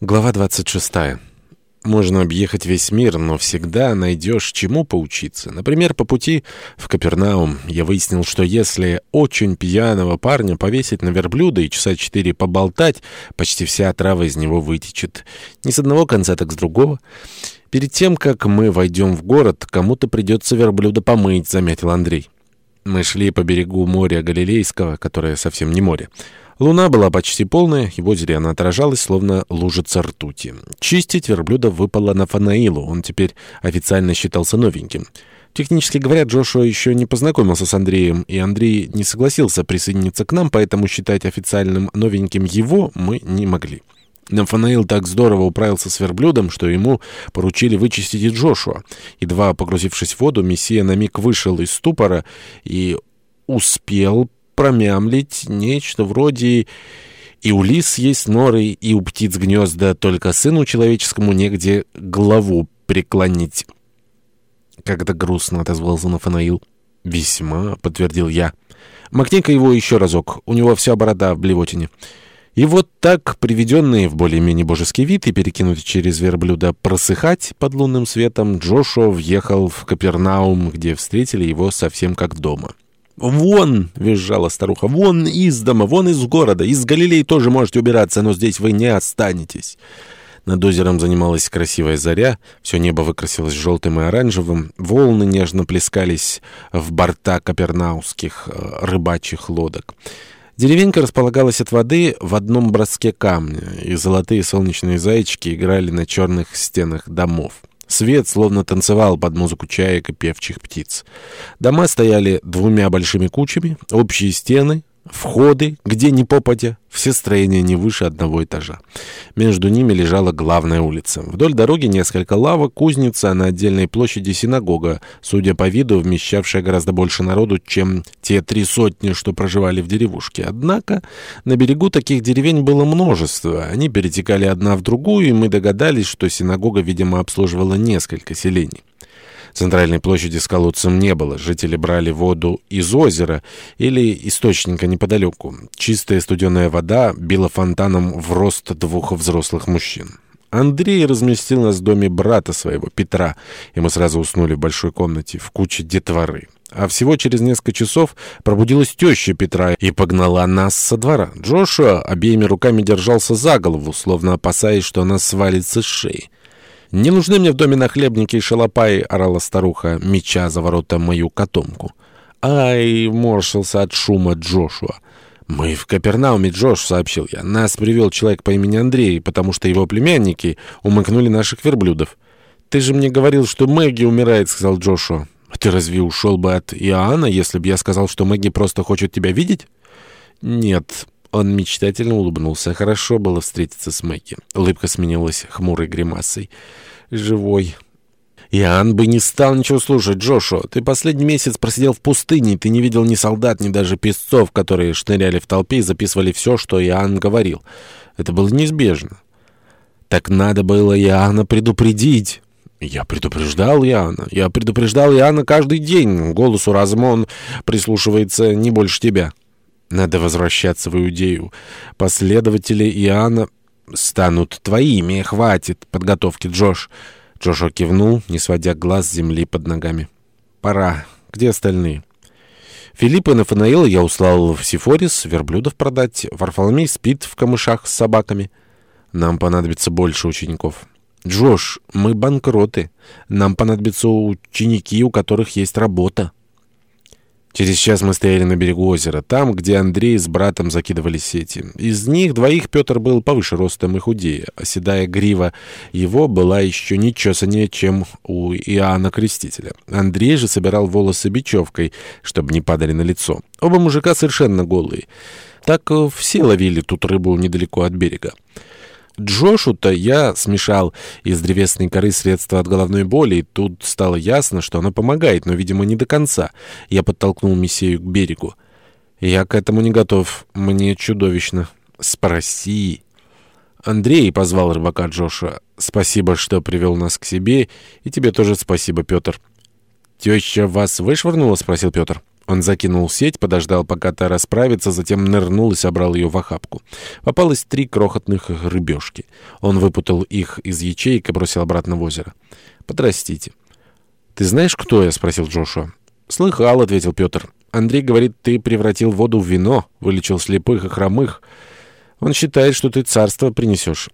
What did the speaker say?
Глава 26. Можно объехать весь мир, но всегда найдешь чему поучиться. Например, по пути в Капернаум я выяснил, что если очень пьяного парня повесить на верблюда и часа четыре поболтать, почти вся отрава из него вытечет. Не с одного конца, так с другого. Перед тем, как мы войдем в город, кому-то придется верблюда помыть, заметил Андрей. Мы шли по берегу моря Галилейского, которое совсем не море. Луна была почти полная, и в озере она отражалась, словно лужица ртути. Чистить верблюда выпало на Фанаилу, он теперь официально считался новеньким. Технически говоря, Джошуа еще не познакомился с Андреем, и Андрей не согласился присоединиться к нам, поэтому считать официальным новеньким его мы не могли. Нафанаил так здорово управился с верблюдом, что ему поручили вычистить и Джошуа. Едва погрузившись в воду, Мессия на миг вышел из ступора и успел промямлить нечто вроде «И у лис есть норы, и у птиц гнезда, только сыну человеческому негде голову преклонить». Как-то грустно отозвался Нафанаил. «Весьма», — подтвердил я. «Макни-ка его еще разок, у него вся борода в блевотине». И вот так, приведенные в более-менее божеский вид и перекинутый через верблюда просыхать под лунным светом, Джошуа въехал в Капернаум, где встретили его совсем как дома. «Вон!» — визжала старуха. «Вон из дома, вон из города. Из Галилеи тоже можете убираться, но здесь вы не останетесь». Над озером занималась красивая заря, все небо выкрасилось желтым и оранжевым, волны нежно плескались в борта капернауских э, рыбачьих лодок. Деревенька располагалась от воды в одном броске камня, и золотые солнечные зайчики играли на черных стенах домов. Свет словно танцевал под музыку чаек и певчих птиц. Дома стояли двумя большими кучами, общие стены, входы, где ни попадя, все строения не выше одного этажа. Между ними лежала главная улица. Вдоль дороги несколько лавок, кузница, на отдельной площади синагога, судя по виду, вмещавшая гораздо больше народу, чем те три сотни, что проживали в деревушке. Однако на берегу таких деревень было множество. Они перетекали одна в другую, и мы догадались, что синагога, видимо, обслуживала несколько селений. Центральной площади с колодцем не было. Жители брали воду из озера или источника неподалеку. Чистая студеная вода била фонтаном в рост двух взрослых мужчин. Андрей разместил нас в доме брата своего, Петра, и мы сразу уснули в большой комнате, в куче детворы. А всего через несколько часов пробудилась теща Петра и погнала нас со двора. Джошуа обеими руками держался за голову, словно опасаясь, что она свалится с шеи. «Не нужны мне в доме нахлебники и шалопаи», — орала старуха, меча за ворота мою котомку. «Ай!» — морщился от шума Джошуа. «Мы в Капернауме, Джош», — сообщил я. «Нас привел человек по имени Андрей, потому что его племянники умыкнули наших верблюдов». «Ты же мне говорил, что Мэгги умирает», — сказал Джошуа. «А ты разве ушел бы от Иоанна, если бы я сказал, что Мэгги просто хочет тебя видеть?» «Нет». Он мечтательно улыбнулся. Хорошо было встретиться с Мэгги. Улыбка сменилась хмурой гримасой. «Живой». «Иоанн бы не стал ничего слушать, Джошуа. Ты последний месяц просидел в пустыне, ты не видел ни солдат, ни даже песцов, которые шныряли в толпе и записывали все, что Иоанн говорил. Это было неизбежно». «Так надо было Иоанна предупредить». «Я предупреждал Иоанна. Я предупреждал Иоанна каждый день. Голосу разума он прислушивается не больше тебя». Надо возвращаться в Иудею. Последователи Иоанна станут твоими. Хватит подготовки, Джош. Джошуа кивнул, не сводя глаз с земли под ногами. Пора. Где остальные? Филиппа и Нафанаила я услал в Сифорис верблюдов продать. Варфоломей спит в камышах с собаками. Нам понадобится больше учеников. Джош, мы банкроты. Нам понадобятся ученики, у которых есть работа. Через час мы стояли на берегу озера, там, где Андрей с братом закидывали сети. Из них двоих Петр был повыше ростом и худее, а седая грива его была еще нечесаннее, чем у Иоанна Крестителя. Андрей же собирал волосы бечевкой, чтобы не падали на лицо. Оба мужика совершенно голые. Так все ловили тут рыбу недалеко от берега. Джошу-то я смешал из древесной коры средства от головной боли, и тут стало ясно, что оно помогает, но, видимо, не до конца. Я подтолкнул Мессею к берегу. «Я к этому не готов. Мне чудовищно. Спроси». Андрей позвал рыбака Джоша. «Спасибо, что привел нас к себе, и тебе тоже спасибо, Петр». «Теща вас вышвырнула?» — спросил Петр. Он закинул сеть, подождал, пока та расправится, затем нырнул и собрал ее в охапку. Попалось три крохотных рыбешки. Он выпутал их из ячеек и бросил обратно в озеро. «Подрастите». «Ты знаешь, кто я?» — спросил Джошуа. «Слыхал», — ответил Петр. «Андрей говорит, ты превратил воду в вино, вылечил слепых и хромых. Он считает, что ты царство принесешь».